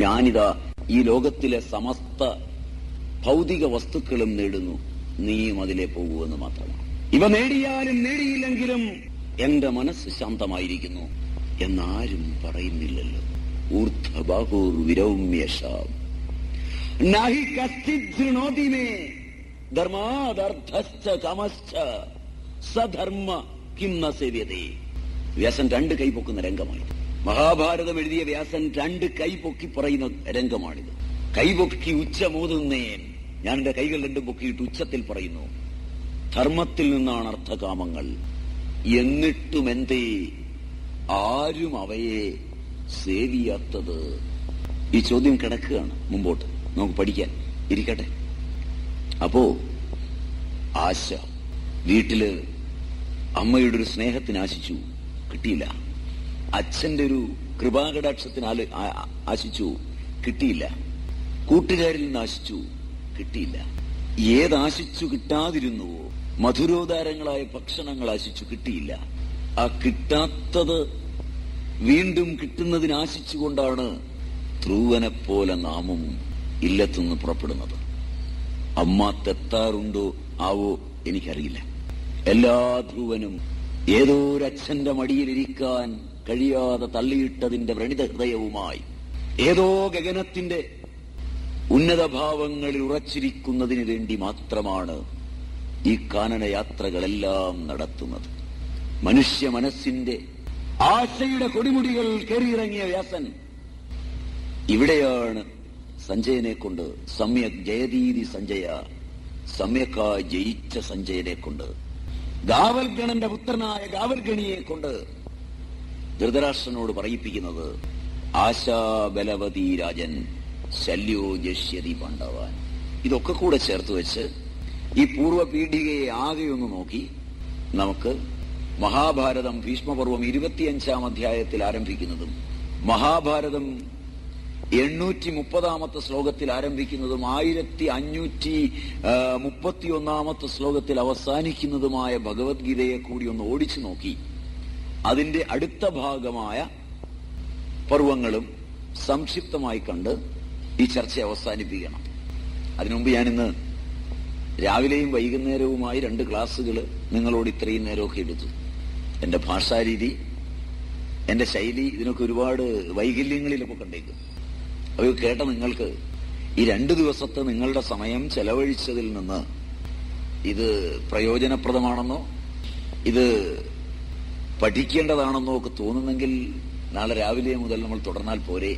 ഞാനിതാ ഈ ലോകത്തിലെ സമസ്ത ഭൗതിക വസ്തുക്കളും നേടുന്നു. നീയും അതിലെ പോകുമെന്ന് മാത്രമാണ്. ഇവ നേടിയാലും നേടിയില്ലെങ്കിലും എന്റെ മനസ്സ് ശാന്തമായിരിക്കുന്നു എന്നാരും പറയുന്നില്ലല്ലോ. ഊർധബാഹൂർ വിരൗമ്യശാം. നഹി കശ്ചിത് ശൃണോതി മേ ധർമാദർദ്ധശ്ച കാമശ്ച സധർമ്മ കിം ന സേവ്യതേ. വ്യാസൻ രണ്ട് കൈ പൊക്കുന്ന മഹാഭാരതം എഴുതിയ വ്യാസൻ രണ്ട് കൈ പൊക്കി പറയുന്ന രംഗമാണിത്. കൈ പൊക്കി ഉച്ച മോതുന്നേൻ ഞാൻ എന്റെ കൈകൾ രണ്ടും പൊക്കിയിട്ട് ഉച്ചത്തിൽ പറയുന്നു. ധർമ്മത്തിൽ നിന്നാണ് അർത്ഥകാമങ്ങൾ. എന്നിട്ടും എന്തേ? ആരും അവയെ സേവിയാത്തത്. ഈ ചോദ്യം കിടക്കുകയാണ് മുമ്പോട്ട്. നമുക്ക് പഠിക്കാൻ. ഇരിക്കട്ടെ. അപ്പോ ആശ. വീട്ടിൽ അമ്മയുടെ ഒരു സ്നേഹത്തിന് ആശിച്ചു. കിട്ടിയില്ല. അച്ഛന്റെ ഒരു കൃപാകടാക്ഷത്തിന് ആശിച്ചു കിട്ടിയില്ല. കൂട്ടുകാരിൽ നിന്ന് ആശിച്ചു കിട്ടിയില്ല. ഏതാശിച്ചു കിട്ടാതിരുന്നുവോ മധുരോദാരങ്ങളായ ഭക്ഷണങ്ങൾ ആശിച്ചു കിട്ടിയില്ല. ആ കിട്ടാത്തത് വീണ്ടും കിട്ടുന്നതിനാശിച്ചുകൊണ്ടാണ് ധ്രുവനെപ്പോലെ ധ്രുവനെ പോലെ നാമും ഇല്ലത്തുനിന്ന് പുറപ്പെടുന്നത്. അമ്മ തെത്താറുണ്ടോ ആവോ എനിക്കറിയില്ല. എല്ലാ ധ്രുവനും ഏതോ ഒരച്ഛന്റെ മടിയിലിരിക്കാൻ കഴിയാതെ തള്ളിയിട്ടതിന്റെ വ്രണിത ഹൃദയവുമായി ഏതോ ഗഗനത്തിന്റെ ഉന്നതഭാവങ്ങളിൽ ഉറച്ചിരിക്കുന്നതിന് വേണ്ടി മാത്രമാണ് ഈ കാനനയാത്രകളെല്ലാം നടത്തുന്നത്. മനുഷ്യ മനസ്സിന്റെ ആശയുടെ കൊടിമുടികൾ കയറിയിറങ്ങിയ വ്യാസൻ ഇവിടെയാണ് സഞ്ജയനെ കൊണ്ട് സമ്യക് ജയതീതി സഞ്ജയ സമ്യക്കായി ജയിച്ച സഞ്ജയനെ കൊണ്ട് ഗാവൽഗണന്റെ പുത്രനായ ഗാവൽഗണിയെ കൊണ്ട് ധൃതരാഷ്ട്രനോട് പറയിപ്പിക്കുന്നത് ആശാബലവതി രാജൻ ശല്യോ ജഷ്യതി പാണ്ഡവാൻ. ഇതൊക്കെ കൂടെ ചേർത്ത് വെച്ച് ഈ പൂർവ പീഠികയെ ആകെ ഒന്ന് നോക്കി നമുക്ക് മഹാഭാരതം ഭീഷ്മപർവം ഇരുപത്തിയഞ്ചാം അധ്യായത്തിൽ ആരംഭിക്കുന്നതും മഹാഭാരതം എണ്ണൂറ്റി മുപ്പതാമത്തെ ശ്ലോകത്തിൽ ആരംഭിക്കുന്നതും ആയിരത്തി അഞ്ഞൂറ്റി മുപ്പത്തി ഒന്നാമത്തെ ശ്ലോകത്തിൽ അവസാനിക്കുന്നതുമായ ഭഗവത്ഗീതയെ കൂടി ഒന്ന് ഓടിച്ചു നോക്കി. അതിന്റെ അടുത്ത ഭാഗമായ പർവങ്ങളും സംക്ഷിപ്തമായി കണ്ട് ഈ ചർച്ച അവസാനിപ്പിക്കണം. അതിനുമുമ്പ് ഞാനിന്ന് രാവിലെയും വൈകുന്നേരവുമായി രണ്ട് ക്ലാസ്സുകൾ നിങ്ങളോട് ഇത്രയും നേരമൊക്കെ എടുത്തു. എന്റെ ഭാഷാരീതി എന്റെ ശൈലി ഇതിനൊക്കെ ഒരുപാട് വൈകല്യങ്ങളിലൊക്കെ കണ്ടേക്കും. അത് കേട്ട നിങ്ങൾക്ക് ഈ രണ്ടു ദിവസത്തെ നിങ്ങളുടെ സമയം ചെലവഴിച്ചതിൽ നിന്ന് ഇത് പ്രയോജനപ്രദമാണെന്നോ ഇത് പഠിക്കേണ്ടതാണെന്നോ ഒക്കെ തോന്നുന്നെങ്കിൽ നാളെ രാവിലെ മുതൽ നമ്മൾ തുടർന്നാൽ പോരെ.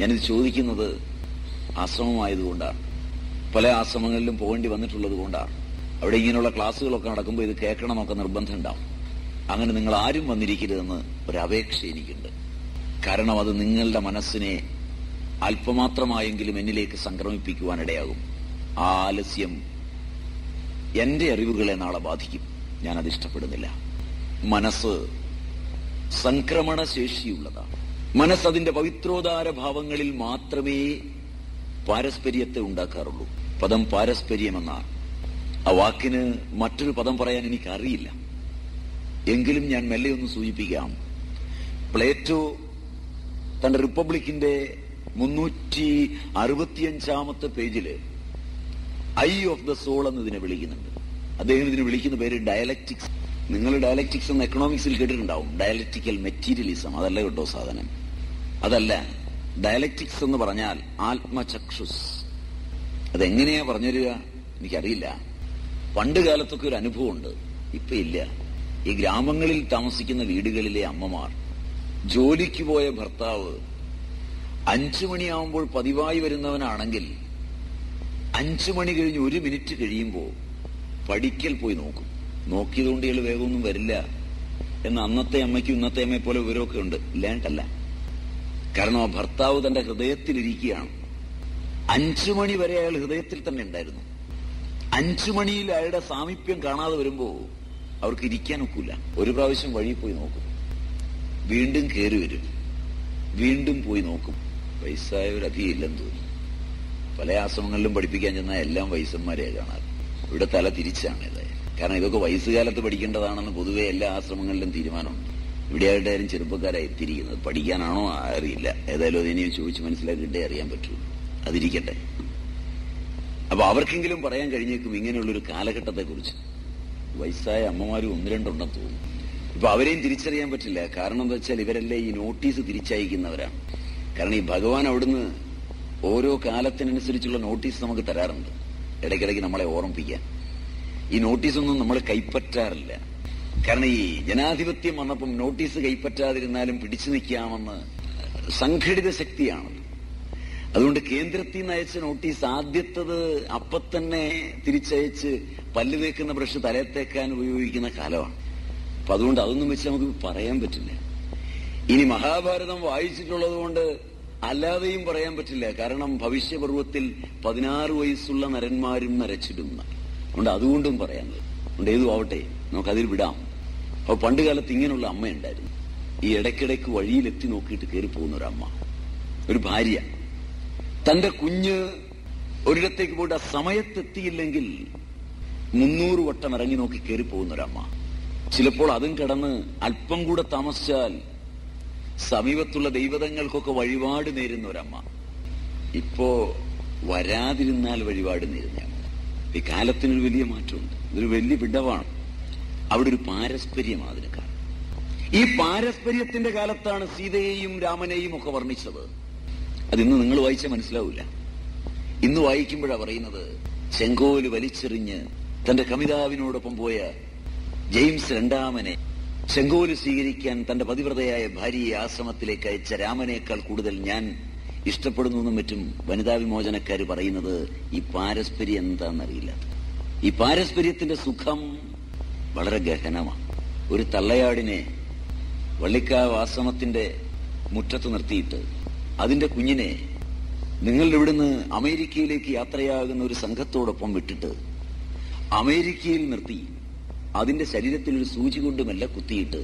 ഞാനിത് ചോദിക്കുന്നത് ആശ്രമമായതുകൊണ്ടാണ് പല ആശ്രമങ്ങളിലും പോകേണ്ടി വന്നിട്ടുള്ളത് കൊണ്ടാണ്. അവിടെ ഇങ്ങനെയുള്ള ക്ലാസ്സുകളൊക്കെ നടക്കുമ്പോൾ ഇത് കേൾക്കണമെന്നൊക്കെ നിർബന്ധം ഉണ്ടാവും അങ്ങനെ നിങ്ങൾ ആരും വന്നിരിക്കരുതെന്ന് ഒരപേക്ഷ എനിക്കുണ്ട് കാരണം അത് നിങ്ങളുടെ മനസ്സിനെ അല്പമാത്രമായെങ്കിലും എന്നിലേക്ക് സംക്രമിപ്പിക്കുവാനിടയാകും. ആ ആലസ്യം എന്റെ അറിവുകളെ നാളെ ബാധിക്കും. ഞാനത് ഇഷ്ടപ്പെടുന്നില്ല. മനസ്സ് സംക്രമണശേഷിയുള്ളതാണ്. മനസ്സതിന്റെ പവിത്രോദാര ഭാവങ്ങളിൽ മാത്രമേ പാരസ്പര്യത്തെ ഉണ്ടാക്കാറുള്ളൂ. പദം പാരസ്പര്യമെന്നാണ്. ആ വാക്കിന് മറ്റൊരു പദം പറയാൻ എനിക്കറിയില്ല. എങ്കിലും ഞാൻ മെല്ലെ ഒന്ന് സൂചിപ്പിക്കാം. പ്ലേറ്റോ തന്റെ റിപ്പബ്ലിക്കിന്റെ മുന്നൂറ്റി അറുപത്തിയഞ്ചാമത്തെ പേജിൽ ഐ ഓഫ് ദ സോൾ എന്നതിനെ വിളിക്കുന്നുണ്ട്. അദ്ദേഹം ഇതിനെ വിളിക്കുന്ന പേര് ഡയലക്റ്റിക്സ്. നിങ്ങൾ ഡയലക്റ്റിക്സ് എന്ന് എക്കണോമിക്സിൽ കേട്ടിട്ടുണ്ടാവും. ഡയലക്റ്റിക്കൽ മെറ്റീരിയലിസം അതല്ല കേട്ടോ സാധനം. അതല്ല. ഡയലക്റ്റിക്സ് എന്ന് പറഞ്ഞാൽ ആത്മചക്ഷുസ്. അതെങ്ങനെയാ പറഞ്ഞുതരിക? എനിക്കറിയില്ല. പണ്ട് കാലത്തൊക്കെ ഒരു അനുഭവമുണ്ട്. ഇപ്പൊ ഇല്ല. ഈ ഗ്രാമങ്ങളിൽ താമസിക്കുന്ന വീടുകളിലെ അമ്മമാർ ജോലിക്ക് പോയ ഭർത്താവ് അഞ്ചു മണിയാവുമ്പോൾ പതിവായി വരുന്നവനാണെങ്കിൽ അഞ്ചു മണി കഴിഞ്ഞ് ഒരു മിനിറ്റ് കഴിയുമ്പോൾ പഠിക്കൽ പോയി നോക്കും. നോക്കിയതുകൊണ്ട് ഇയാൾ വേഗമൊന്നും വരില്ല. എന്ന് അന്നത്തെ അമ്മയ്ക്കും ഇന്നത്തെ അമ്മയെ പോലെ വിവരമൊക്കെ ഉണ്ട്. ഇല്ലാണ്ടല്ല കാരണം ആ ഭർത്താവ് തന്റെ ഹൃദയത്തിലിരിക്കുകയാണ്. അഞ്ചു മണി വരെ അയാൾ ഹൃദയത്തിൽ തന്നെ ഉണ്ടായിരുന്നു. അഞ്ചു മണിയിൽ അയാളുടെ സാമീപ്യം കാണാതെ വരുമ്പോ അവർക്ക് ഇരിക്കാൻ ഒക്കില്ല. ഒരു പ്രാവശ്യം വഴി പോയി നോക്കും. വീണ്ടും കയറി വരും. വീണ്ടും പോയി നോക്കും. വയസ്സായവരധികം ഇല്ലെന്ന് തോന്നുന്നു. പല ആശ്രമങ്ങളിലും പഠിപ്പിക്കാൻ ചെന്നാൽ എല്ലാം വയസ്സന്മാരെ കാണാറ്. ഇവിടെ തല തിരിച്ചാണ് ഏതായാലും. കാരണം ഇതൊക്കെ വയസ്സുകാലത്ത് പഠിക്കേണ്ടതാണെന്ന് പൊതുവെ എല്ലാ ആശ്രമങ്ങളിലും തീരുമാനമുണ്ട് ഇവിടെയായിട്ടായാലും ചെറുപ്പക്കാരായി എത്തിയിരിക്കുന്നത്. പഠിക്കാനാണോ അറിയില്ല. ഏതായാലും അതിനെയും ചോദിച്ച് മനസ്സിലാക്കിയിട്ടേ അറിയാൻ പറ്റുള്ളൂ അതിരിക്കട്ടെ. അപ്പൊ അവർക്കെങ്കിലും പറയാൻ കഴിഞ്ഞേക്കും ഇങ്ങനെയുള്ളൊരു കാലഘട്ടത്തെക്കുറിച്ച്. വയസ്സായ അമ്മമാരും ഒന്ന് രണ്ടുണ്ടെന്ന് തോന്നുന്നു ഇപ്പൊ അവരെയും തിരിച്ചറിയാൻ പറ്റില്ല. കാരണം എന്താ വെച്ചാൽ ഇവരെല്ലാം ഈ നോട്ടീസ് തിരിച്ചയക്കുന്നവരാണ്. കാരണം ഈ ഭഗവാൻ അവിടുന്ന് ഓരോ കാലത്തിനനുസരിച്ചുള്ള നോട്ടീസ് നമുക്ക് തരാറുണ്ട്. ഇടയ്ക്കിടയ്ക്ക് നമ്മളെ ഓർമ്മിപ്പിക്കാൻ. ഈ നോട്ടീസൊന്നും നമ്മൾ കൈപ്പറ്റാറില്ല. കാരണം ഈ ജനാധിപത്യം വന്നപ്പം നോട്ടീസ് കൈപ്പറ്റാതിരുന്നാലും പിടിച്ചു നിൽക്കാമെന്ന് സംഘടിത ശക്തിയാണ് അതുകൊണ്ട് കേന്ദ്രത്തിൽ നിന്ന് അയച്ച നോട്ടീസ് ആദ്യത്തത് അപ്പൊ തന്നെ തിരിച്ചയച്ച് പല്ല് തേക്കുന്ന ബ്രഷ് തലത്തേക്കാൻ ഉപയോഗിക്കുന്ന കാലമാണ്. അപ്പൊ അതുകൊണ്ട് അതൊന്നും വെച്ച് നമുക്ക് പറയാൻ പറ്റില്ല. ഇനി മഹാഭാരതം വായിച്ചിട്ടുള്ളത് കൊണ്ട് അല്ലാതെയും പറയാൻ പറ്റില്ല. കാരണം ഭവിഷ്യപർവത്തിൽ പതിനാറ് വയസ്സുള്ള നരന്മാരും നരച്ചിടുന്ന അതുകൊണ്ട് അതുകൊണ്ടും പറയാൻ അതുകൊണ്ട് ഏതു ആവട്ടെ നമുക്കതിൽ വിടാം. അപ്പൊ പണ്ട് കാലത്ത് ഇങ്ങനെയുള്ള അമ്മയുണ്ടായിരുന്നു ഈ ഇടയ്ക്കിടയ്ക്ക് വഴിയിലെത്തി നോക്കിയിട്ട് കയറി പോകുന്ന ഒരു അമ്മ. ഒരു ഭാര്യ. തന്റെ കുഞ്ഞ് ഒരിടത്തേക്ക് പോയിട്ട് ആ സമയത്തെത്തിയില്ലെങ്കിൽ മുന്നൂറ് വട്ടം ഇറങ്ങി നോക്കി കയറി പോകുന്ന ഒരമ്മ ചിലപ്പോൾ അതും കടന്ന് അല്പം കൂടെ താമസിച്ചാൽ സമീപത്തുള്ള ദൈവതങ്ങൾക്കൊക്കെ വഴിപാട് നേരുന്ന ഒരമ്മ ഇപ്പോ വരാതിരുന്നാൽ വഴിപാട് നേരുന്ന അമ്മ ഈ കാലത്തിനൊരു വലിയ മാറ്റമുണ്ട്. ഇതൊരു വലിയ വിടവാണ്. അവിടെ ഒരു പാരസ്പര്യമാണ് അതിന് കാരണം. ഈ പാരസ്പര്യത്തിന്റെ കാലത്താണ് സീതയെയും രാമനെയും ഒക്കെ വർണിച്ചത്. അതിന്ന് നിങ്ങൾ വായിച്ചാൽ മനസ്സിലാവില്ല ഇന്ന് വായിക്കുമ്പോഴാണ് പറയുന്നത് ചെങ്കോൽ വലിച്ചെറിഞ്ഞ് തന്റെ കമിതാവിനോടൊപ്പം പോയ ജെയിംസ് രണ്ടാമനെ ചെങ്കോൽ സ്വീകരിക്കാൻ തന്റെ പതിവ്രതയായ ഭാര്യയെ ആശ്രമത്തിലേക്ക് അയച്ച രാമനേക്കാൾ കൂടുതൽ ഞാൻ ഇഷ്ടപ്പെടുന്നു മറ്റും വനിതാ വിമോചനക്കാർ പറയുന്നത് ഈ പാരസ്പര്യം എന്താണെന്നറിയില്ല. ഈ പാരസ്പര്യത്തിന്റെ സുഖം വളരെ ഗഹനമാണ്. ഒരു തള്ളയാടിനെ വള്ളിക്കാവ് ആശ്രമത്തിന്റെ മുറ്റത്ത് നിർത്തിയിട്ട് അതിന്റെ കുഞ്ഞിനെ നിങ്ങളുടെ ഇവിടുന്ന് അമേരിക്കയിലേക്ക് യാത്രയാകുന്ന ഒരു സംഘത്തോടൊപ്പം വിട്ടിട്ട് അമേരിക്കയിൽ നിർത്തി അതിന്റെ ശരീരത്തിൽ ഒരു സൂചി കൊണ്ട് മെല്ലെ കുത്തിയിട്ട്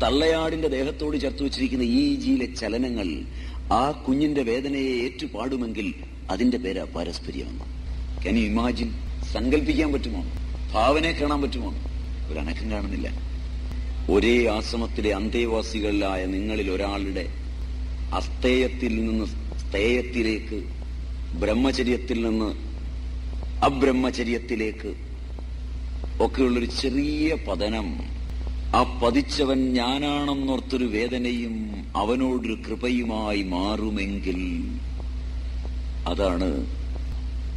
തള്ളയാടിന്റെ ദേഹത്തോട് ചേർത്ത് വെച്ചിരിക്കുന്ന ഈ ജിയിലെ ചലനങ്ങൾ ആ കുഞ്ഞിന്റെ വേദനയെ ഏറ്റുപാടുമെങ്കിൽ അതിന്റെ പേര് പാരസ്പര്യമെന്ന് യു ഇമാജിൻ സങ്കല്പിക്കാൻ പറ്റുമോ? ഭാവനയെ കാണാൻ പറ്റുമോ? ഒരു അനക്കം കാണുന്നില്ല. ഒരേ ആശ്രമത്തിലെ അന്തേവാസികളിലായ നിങ്ങളിൽ ഒരാളുടെ അസ്തേയത്തിൽ നിന്ന് സ്തേയത്തിലേക്ക് ബ്രഹ്മചര്യത്തിൽ നിന്ന് അബ്രഹ്മചര്യത്തിലേക്ക് ഒക്കെയുള്ളൊരു ചെറിയ പതനം ആ പതിച്ചവൻ ഞാനാണെന്നോർത്തൊരു വേദനയും അവനോടൊരു കൃപയുമായി മാറുമെങ്കിൽ അതാണ്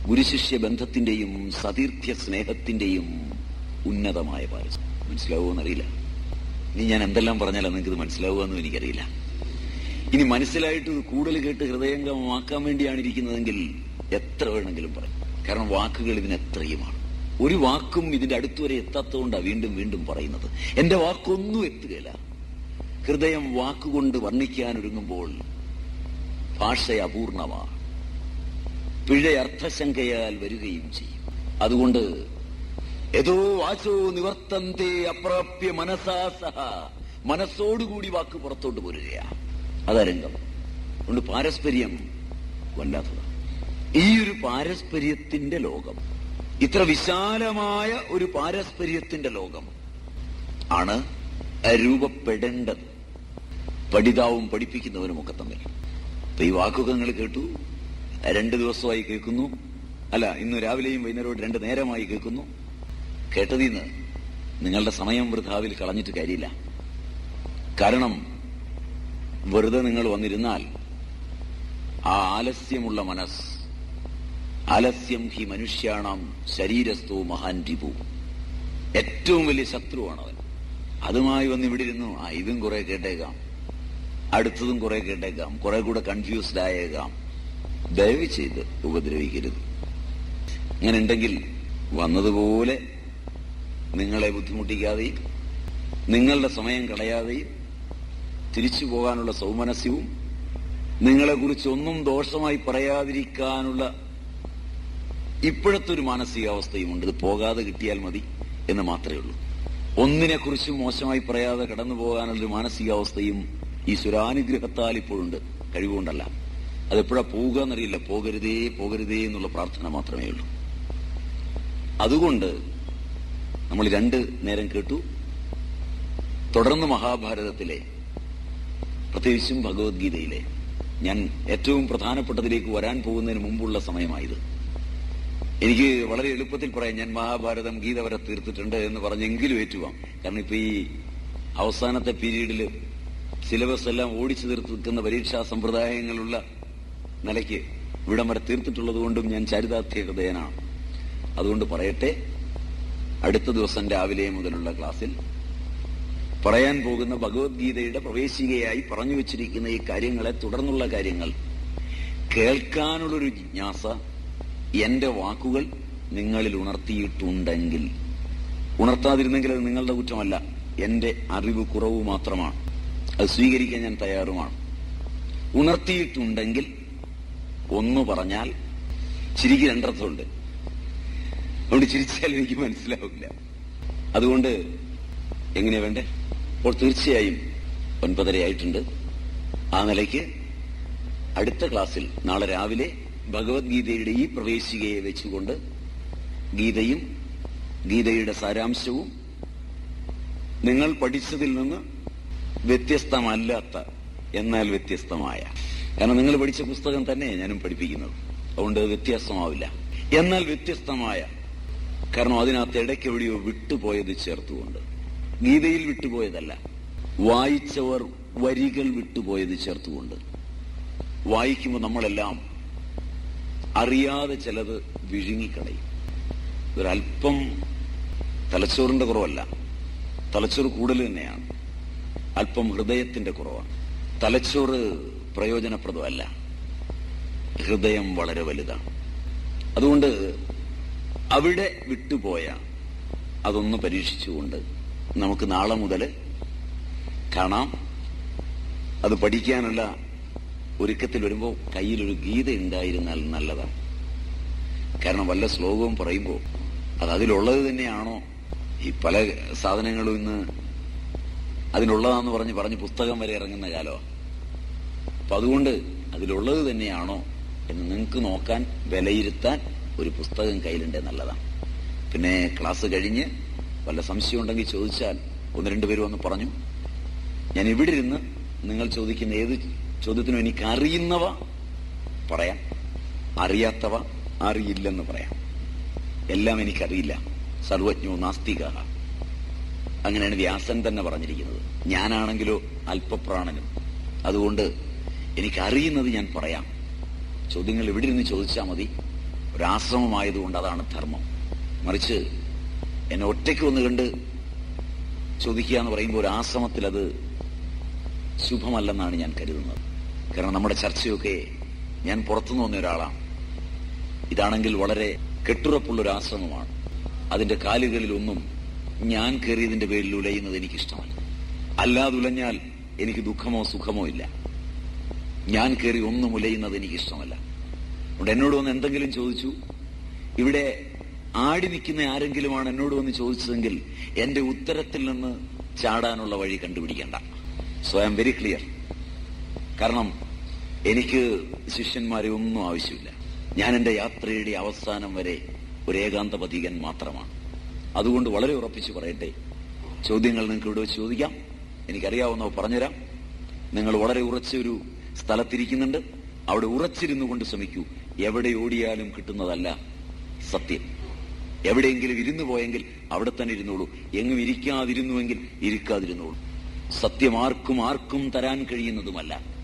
ഗുരുശിഷ്യ ബന്ധത്തിന്റെയും സതീർത്ഥ്യ സ്നേഹത്തിന്റെയും ഉന്നതമായ പാരസ്യം. മനസ്സിലാവുമെന്നറിയില്ല ഇനി ഞാൻ എന്തെല്ലാം പറഞ്ഞാലും നിങ്ങൾക്ക് ഇത് മനസ്സിലാവുമെന്നും എനിക്കറിയില്ല. ഇനി മനസ്സിലായിട്ട് കൂടുതൽ കേട്ട് ഹൃദയംഗമാക്കാൻ വേണ്ടിയാണ് ഇരിക്കുന്നതെങ്കിൽ എത്ര വേണമെങ്കിലും പറയും. കാരണം വാക്കുകൾ ഇതിന് എത്രയുമാണ്. ഒരു വാക്കും ഇതിന്റെ അടുത്തുവരെ എത്താത്തതുകൊണ്ടാണ് വീണ്ടും വീണ്ടും പറയുന്നത്. എന്റെ വാക്കൊന്നും എത്തുകയില്ല. ഹൃദയം വാക്കുകൊണ്ട് വർണിക്കാനൊരുങ്ങുമ്പോൾ ഭാഷ അപൂർണമാണ് പിഴ അർത്ഥശങ്കയാൽ വരികയും ചെയ്യും. അതുകൊണ്ട് ഏതോ വാചോ നിവർത്തന്തേ അപ്രാപ്യ മനസാസഹ മനസ്സോടുകൂടി വാക്ക് പുറത്തോട്ട് പോരുകയാണ് അതരംഗം അതുകൊണ്ട് പാരസ്പര്യം വല്ലാത്തതാണ് ഈ ഒരു പാരസ്പര്യത്തിന്റെ ലോകം ഇത്ര വിശാലമായ ഒരു പാരസ്പര്യത്തിന്റെ ലോകം ആണ് രൂപപ്പെടേണ്ടത്. പഠിതാവും പഠിപ്പിക്കുന്നവനും ഒക്കെ തമ്മിൽ. അപ്പൊ ഈ വാക്കുകൾ നിങ്ങൾ കേട്ടു രണ്ട് ദിവസമായി കേൾക്കുന്നു. അല്ല ഇന്ന് രാവിലെയും വൈകുന്നേരവും രണ്ട് നേരമായി കേൾക്കുന്നു. കേട്ടതിന്ന് നിങ്ങളുടെ സമയം വൃഥാവിൽ കളഞ്ഞിട്ട് കാര്യമില്ല. കാരണം വെറുതെ നിങ്ങൾ വന്നിരുന്നാൽ ആ ആലസ്യമുള്ള മനസ്സ് ആലസ്യം ഹി മനുഷ്യാണാം ശരീരസ്ഥോ മഹാൻ രിപു ഏറ്റവും വലിയ ശത്രുവാണ് അവൻ അതുമായി വന്ന് ഇവിടെ ഇരുന്നു ആ ഇതും കുറെ കേട്ടേക്കാം. അടുത്തതും കുറെ കേട്ടേക്കാം. കുറെ കൂടെ കൺഫ്യൂസ്ഡ് ആയേക്കാം. ദയവ് ചെയ്ത് ഉപദ്രവിക്കരുത്. അങ്ങനെ ഉണ്ടെങ്കിൽ വന്നതുപോലെ നിങ്ങളെ ബുദ്ധിമുട്ടിക്കാതെയും നിങ്ങളുടെ സമയം കളയാതെയും തിരിച്ചു പോകാനുള്ള സൗമനസ്യവും നിങ്ങളെക്കുറിച്ച് ഒന്നും ദോഷമായി പറയാതിരിക്കാനുള്ള ഇപ്പോഴത്തെ ഒരു മാനസികാവസ്ഥയും ഉണ്ട് ഇത് പോകാതെ കിട്ടിയാൽ മതി എന്ന് മാത്രമേ ഉള്ളൂ. ഒന്നിനെക്കുറിച്ചും മോശമായി പറയാതെ കടന്നു പോകാനുള്ളൊരു മാനസികാവസ്ഥയും ഈ സുരാനുഗ്രഹത്താൽ ഇപ്പോഴുണ്ട്. കഴിവുകൊണ്ടല്ല. അതെപ്പോഴാ പോവുക എന്നറിയില്ല പോകരുതേ പോകരുതേ എന്നുള്ള പ്രാർത്ഥന മാത്രമേ ഉള്ളൂ. അതുകൊണ്ട് നമ്മൾ രണ്ട് നേരം കേട്ടു. തുടർന്ന് മഹാഭാരതത്തിലെ പ്രത്യേകിച്ചും ഭഗവത്ഗീതയിലെ ഞാൻ ഏറ്റവും പ്രധാനപ്പെട്ടതിലേക്ക് വരാൻ പോകുന്നതിന് മുമ്പുള്ള സമയമായത്. എനിക്ക് വളരെ എളുപ്പത്തിൽ പറയാം. ഞാൻ മഹാഭാരതം ഗീത വരെ തീർത്തിട്ടുണ്ട് എന്ന് പറഞ്ഞെങ്കിലും ഏറ്റുവാം. കാരണം ഇപ്പൊ ഈ അവസാനത്തെ പീരീഡിൽ സിലബസ് എല്ലാം ഓടിച്ചു തീർത്തിരിക്കുന്ന പരീക്ഷാ സമ്പ്രദായങ്ങളുള്ള നിലയ്ക്ക് ഇവിടം വരെ തീർത്തിട്ടുള്ളത് കൊണ്ടും ഞാൻ ചരിതാർത്ഥ്യ ഹൃദയനാണ് അതുകൊണ്ട് പറയട്ടെ അടുത്ത ദിവസം രാവിലെ മുതലുള്ള ക്ലാസ്സിൽ പറയാൻ പോകുന്ന ഭഗവത്ഗീതയുടെ പ്രവേശികയായി പറഞ്ഞു വച്ചിരിക്കുന്ന ഈ കാര്യങ്ങളെ തുടർന്നുള്ള കാര്യങ്ങൾ കേൾക്കാനുള്ളൊരു ജിജ്ഞാസ എന്റെ വാക്കുകൾ നിങ്ങളിൽ ഉണർത്തിയിട്ടുണ്ടെങ്കിൽ. ഉണർത്താതിരുന്നെങ്കിൽ അത് നിങ്ങളുടെ കുറ്റമല്ല. എന്റെ അറിവ് കുറവ് മാത്രമാണ്. അത് സ്വീകരിക്കാൻ ഞാൻ തയ്യാറുമാണ്. ഉണർത്തിയിട്ടുണ്ടെങ്കിൽ ഒന്ന് പറഞ്ഞാൽ ചിരിക്ക് രണ്ടർത്ഥമുണ്ട്. അതുകൊണ്ട് ചിരിച്ചാൽ എനിക്ക് മനസ്സിലാവില്ല. അതുകൊണ്ട് എങ്ങനെയാ വേണ്ടേ? അപ്പോൾ തീർച്ചയായും ഒൻപതരയായിട്ടുണ്ട്. ആ നിലയ്ക്ക് അടുത്ത ക്ലാസ്സിൽ നാളെ രാവിലെ ഭഗവത്ഗീതയുടെ ഈ പ്രവേശികയെ വെച്ചുകൊണ്ട് ഗീതയും ഗീതയുടെ സാരാംശവും നിങ്ങൾ പഠിച്ചതിൽ നിന്ന് വ്യത്യസ്തമല്ലാത്ത എന്നാൽ വ്യത്യസ്തമായ. കാരണം നിങ്ങൾ പഠിച്ച പുസ്തകം തന്നെ ഞാനും പഠിപ്പിക്കുന്നത്. അതുകൊണ്ട് വ്യത്യാസമാവില്ല. എന്നാൽ വ്യത്യസ്തമായ. കാരണം അതിനകത്ത് ഇടയ്ക്ക് എവിടെയോ വിട്ടുപോയത് ചേർത്തുകൊണ്ട്. ഗീതയിൽ വിട്ടുപോയതല്ല. വായിച്ചവർ വരികൾ വിട്ടുപോയത് ചേർത്തുകൊണ്ട്. വായിക്കുമ്പോൾ നമ്മളെല്ലാം അറിയാതെ ചിലത് വിഴുങ്ങിക്കളയും. ഒരല്പം തലച്ചോറിന്റെ കുറവല്ല. തലച്ചോറ് കൂടുതൽ തന്നെയാണ്. അല്പം ഹൃദയത്തിന്റെ കുറവാണ്. തലച്ചോറ് പ്രയോജനപ്രദമല്ല. ഹൃദയം വളരെ വലുതാണ്. അതുകൊണ്ട് അവിടെ വിട്ടുപോയ അതൊന്ന് പരീക്ഷിച്ചുകൊണ്ട് നമുക്ക് നാളെ മുതൽ കാണാം. അത് പഠിക്കാനുള്ള ഒരുക്കത്തിൽ വരുമ്പോൾ കയ്യിലൊരു ഗീത ഉണ്ടായിരുന്നാൽ നല്ലതാണ്. കാരണം വല്ല ശ്ലോകവും പറയുമ്പോൾ അത് അതിലുള്ളത് തന്നെയാണോ? ഈ പല സാധനങ്ങളും ഇന്ന് അതിനുള്ളതാന്ന് പറഞ്ഞ് പറഞ്ഞ് പുസ്തകം വരെ ഇറങ്ങുന്ന കാലമാണ്. അപ്പൊ അതുകൊണ്ട് അതിലുള്ളത് തന്നെയാണോ എന്ന് നിങ്ങൾക്ക് നോക്കാൻ വിലയിരുത്താൻ ഒരു പുസ്തകം കയ്യിലുണ്ടേ നല്ലതാണ്. പിന്നെ ക്ലാസ് കഴിഞ്ഞ് വല്ല സംശയം ഉണ്ടെങ്കിൽ ചോദിച്ചാൽ ഒന്ന് രണ്ടുപേരും ഒന്ന് പറഞ്ഞു. ഞാൻ ഇവിടെ ഇരുന്ന് നിങ്ങൾ ചോദിക്കുന്ന ഏത് ചോദ്യത്തിനും എനിക്ക് അറിയുന്നവ പറയാം. അറിയാത്തവ അറിയില്ലെന്ന് പറയാം. എല്ലാം എനിക്കറിയില്ല. സർവജ്ഞോ നാസ്തിക. അങ്ങനെയാണ് വ്യാസൻ തന്നെ പറഞ്ഞിരിക്കുന്നത്. ഞാനാണെങ്കിലോ അല്പപ്രാണനും. അതുകൊണ്ട് എനിക്കറിയുന്നത് ഞാൻ പറയാം. ചോദ്യങ്ങൾ ഇവിടെ ഇരുന്ന് ചോദിച്ചാൽ മതി. ഒരാശ്രമമായതുകൊണ്ട് അതാണ് ധർമ്മം. മറിച്ച് എന്നെ ഒറ്റയ്ക്ക് ഒന്ന് കണ്ട് ചോദിക്കുക എന്ന് പറയുമ്പോൾ ഒരു അത് ശുഭമല്ലെന്നാണ് ഞാൻ കരുതുന്നത്. കാരണം നമ്മുടെ ചർച്ചയൊക്കെ ഞാൻ പുറത്തുനിന്ന് വന്ന ഒരാളാണ്. ഇതാണെങ്കിൽ വളരെ കെട്ടുറപ്പുള്ള ഒരു ആശ്രമമാണ്. അതിന്റെ കാലുകളിലൊന്നും ഞാൻ കയറിയതിന്റെ പേരിൽ ഉലയുന്നത് എനിക്കിഷ്ടമല്ല. അല്ലാതെ ഉലഞ്ഞാൽ എനിക്ക് ദുഃഖമോ സുഖമോ ഇല്ല. ഞാൻ കയറി ഒന്നും ഉലയുന്നത് എനിക്കിഷ്ടമല്ല. അതുകൊണ്ട് എന്നോട് വന്ന് എന്തെങ്കിലും ചോദിച്ചു? ഇവിടെ ആടി നിൽക്കുന്ന ആരെങ്കിലുമാണ് എന്നോട് വന്ന് ചോദിച്ചതെങ്കിൽ എന്റെ ഉത്തരത്തിൽ നിന്ന് ചാടാനുള്ള വഴി കണ്ടുപിടിക്കേണ്ട. So I am very clear കാരണം എനിക്ക് ശിഷ്യന്മാരെ ഒന്നും ആവശ്യമില്ല. ഞാൻ എന്റെ യാത്രയുടെ അവസാനം വരെ ഒരു ഏകാന്ത പതികൻ മാത്രമാണ്. അതുകൊണ്ട് വളരെ ഉറപ്പിച്ച് പറയട്ടെ. ചോദ്യങ്ങൾ നിങ്ങൾക്ക് ഇവിടെ വെച്ച് ചോദിക്കാം. എനിക്കറിയാവുന്നവ പറഞ്ഞുതരാം. നിങ്ങൾ വളരെ ഉറച്ചൊരു സ്ഥലത്തിരിക്കുന്നുണ്ട്. അവിടെ ഉറച്ചിരുന്നു കൊണ്ട് ശ്രമിക്കൂ. എവിടെ ഓടിയാലും കിട്ടുന്നതല്ല സത്യം. എവിടെയെങ്കിലും ഇരുന്നു പോയെങ്കിൽ അവിടെ തന്നെ ഇരുന്നോളൂ. എങ്ങും ഇരിക്കാതിരുന്നുവെങ്കിൽ ഇരിക്കാതിരുന്നോളൂ. സത്യം ആർക്കും ആർക്കും തരാൻ കഴിയുന്നതുമല്ല.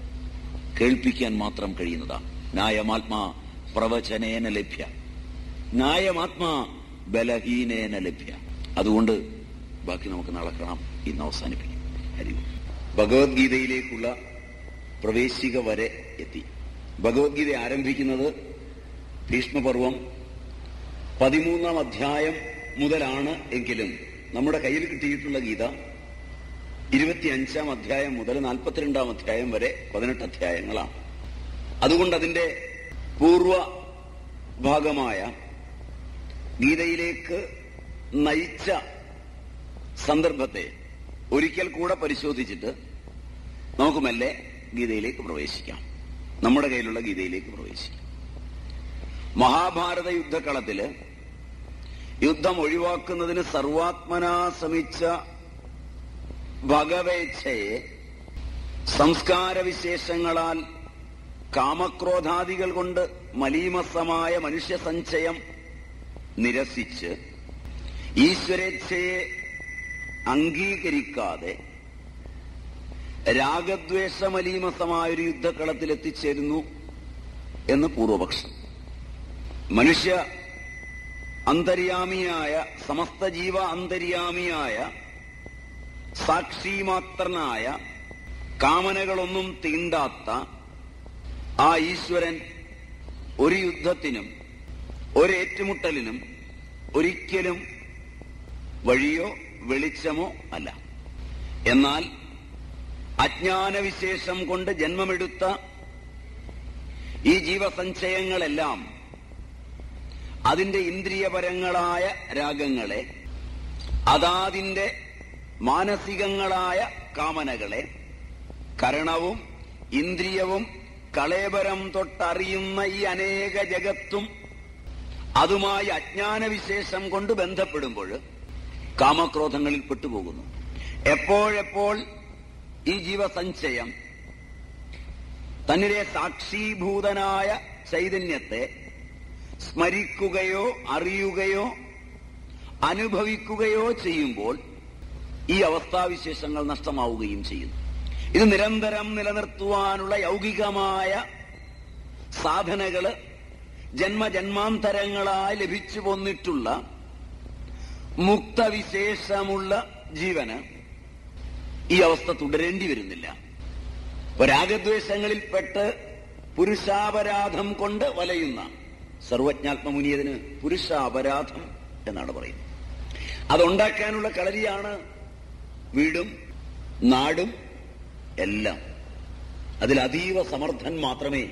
കേൾപ്പിക്കാൻ മാത്രം കഴിയുന്നതാണ്. ന്യായമാത്മാ പ്രവചനേന ലഭ്യ. ന്യായമാത്മാ ബലഹീനേന ലഭ്യ. അതുകൊണ്ട് ബാക്കി നമുക്ക് നാളെ കാണാം. ഇന്ന് അവസാനിപ്പിക്കും. ഹരി. ഭഗവത്ഗീതയിലേക്കുള്ള പ്രവേശിക വരെ എത്തി. ഭഗവത്ഗീത ആരംഭിക്കുന്നത് ഭീഷ്മപർവം പതിമൂന്നാം അധ്യായം മുതലാണ് എങ്കിലും നമ്മുടെ കയ്യിൽ കിട്ടിയിട്ടുള്ള ഗീത ഇരുപത്തിയഞ്ചാം അധ്യായം മുതൽ നാൽപ്പത്തിരണ്ടാം അധ്യായം വരെ പതിനെട്ട് അധ്യായങ്ങളാണ്. അതുകൊണ്ട് അതിന്റെ പൂർവ ഭാഗമായ ഗീതയിലേക്ക് നയിച്ച സന്ദർഭത്തെ ഒരിക്കൽ കൂടെ പരിശോധിച്ചിട്ട് നമുക്ക് മെല്ലെ ഗീതയിലേക്ക് പ്രവേശിക്കാം. നമ്മുടെ കയ്യിലുള്ള ഗീതയിലേക്ക് പ്രവേശിക്കാം. മഹാഭാരത യുദ്ധക്കളത്തിൽ യുദ്ധം ഒഴിവാക്കുന്നതിന് സർവാത്മനാ ശ്രമിച്ച ഭഗവേച്ഛയെ സംസ്കാരവിശേഷങ്ങളാൽ കാമക്രോധാദികൾ കൊണ്ട് മലീമസമായ മനുഷ്യസഞ്ചയം നിരസിച്ച് ഈശ്വരേച്ഛയെ അംഗീകരിക്കാതെ രാഗദ്വേഷമലീമസമായൊരു യുദ്ധക്കളത്തിൽ എത്തിച്ചേരുന്നു എന്ന് പൂർവപക്ഷം. മനുഷ്യ അന്തര്യാമിയായ സമസ്ത ജീവ അന്തര്യാമിയായ സാക്ഷിമാത്രനായ കാമനകളൊന്നും തീണ്ടാത്ത ആ ഈശ്വരൻ ഒരു യുദ്ധത്തിനും ഒരേറ്റുമുട്ടലിനും ഒരിക്കലും വഴിയോ വെളിച്ചമോ അല്ല. എന്നാൽ അജ്ഞാനവിശേഷം കൊണ്ട് ജന്മമെടുത്ത ഈ ജീവസഞ്ചയങ്ങളെല്ലാം അതിന്റെ ഇന്ദ്രിയപരങ്ങളായ രാഗങ്ങളെ അതാതിന്റെ മാനസികങ്ങളായ കാമനകളെ കരണവും ഇന്ദ്രിയവും കളേബരം തൊട്ടറിയുന്ന ഈ അനേക ജഗത്തും അതുമായി അജ്ഞാനവിശേഷം കൊണ്ട് ബന്ധപ്പെടുമ്പോൾ കാമക്രോധങ്ങളിൽ പെട്ടുപോകുന്നു. എപ്പോഴെപ്പോൾ ഈ ജീവസഞ്ചയം തന്നിലെ സാക്ഷീഭൂതനായ ചൈതന്യത്തെ സ്മരിക്കുകയോ അറിയുകയോ അനുഭവിക്കുകയോ ചെയ്യുമ്പോൾ ഈ അവസ്ഥാവിശേഷങ്ങൾ നഷ്ടമാവുകയും ചെയ്യുന്നു. ഇത് നിരന്തരം നിലനിർത്തുവാനുള്ള യൗകികമായ സാധനകൾ ജന്മജന്മാന്തരങ്ങളായി ലഭിച്ചു പോന്നിട്ടുള്ള മുക്തവിശേഷമുള്ള ജീവന് ഈ അവസ്ഥ തുടരേണ്ടി വരുന്നില്ല. രാഗദ്വേഷങ്ങളിൽപ്പെട്ട് പുരുഷാപരാധം കൊണ്ട് വലയുന്ന സർവജ്ഞാത്മമുനിയതിന് പുരുഷാപരാധം എന്നാണ് പറയുന്നത്. അതുണ്ടാക്കാനുള്ള കളരിയാണ് വീടും നാടും എല്ലാം. അതിൽ അതീവ സമർത്ഥൻ മാത്രമേ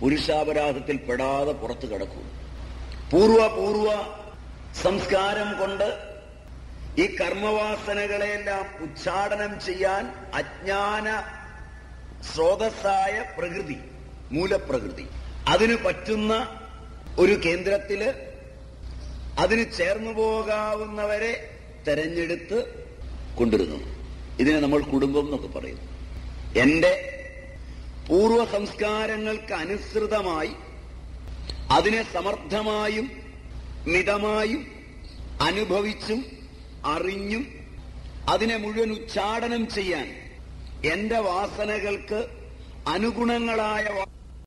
പുരുഷാപരാധത്തിൽ പെടാതെ പുറത്തു കിടക്കൂ. പൂർവ പൂർവ സംസ്കാരം കൊണ്ട് ഈ കർമ്മവാസനകളെല്ലാം ഉച്ചാടനം ചെയ്യാൻ അജ്ഞാന സ്രോതസ്സായ പ്രകൃതി മൂലപ്രകൃതി. അതിന് പറ്റുന്ന ഒരു കേന്ദ്രത്തിൽ അതിന് ചേർന്നു പോകാവുന്നവരെ തെരഞ്ഞെടുത്ത് കൊണ്ടുവരുന്നു ഇതിനെ നമ്മൾ കുടുംബം എന്നൊക്കെ പറയും. എന്റെ പൂർവ സംസ്കാരങ്ങൾക്ക് അനുസൃതമായി അതിനെ സമർത്ഥമായും മിതമായും അനുഭവിച്ചും അറിഞ്ഞും അതിനെ മുഴുവൻ ഉച്ചാടനം ചെയ്യാൻ എന്റെ വാസനകൾക്ക് അനുഗുണങ്ങളായ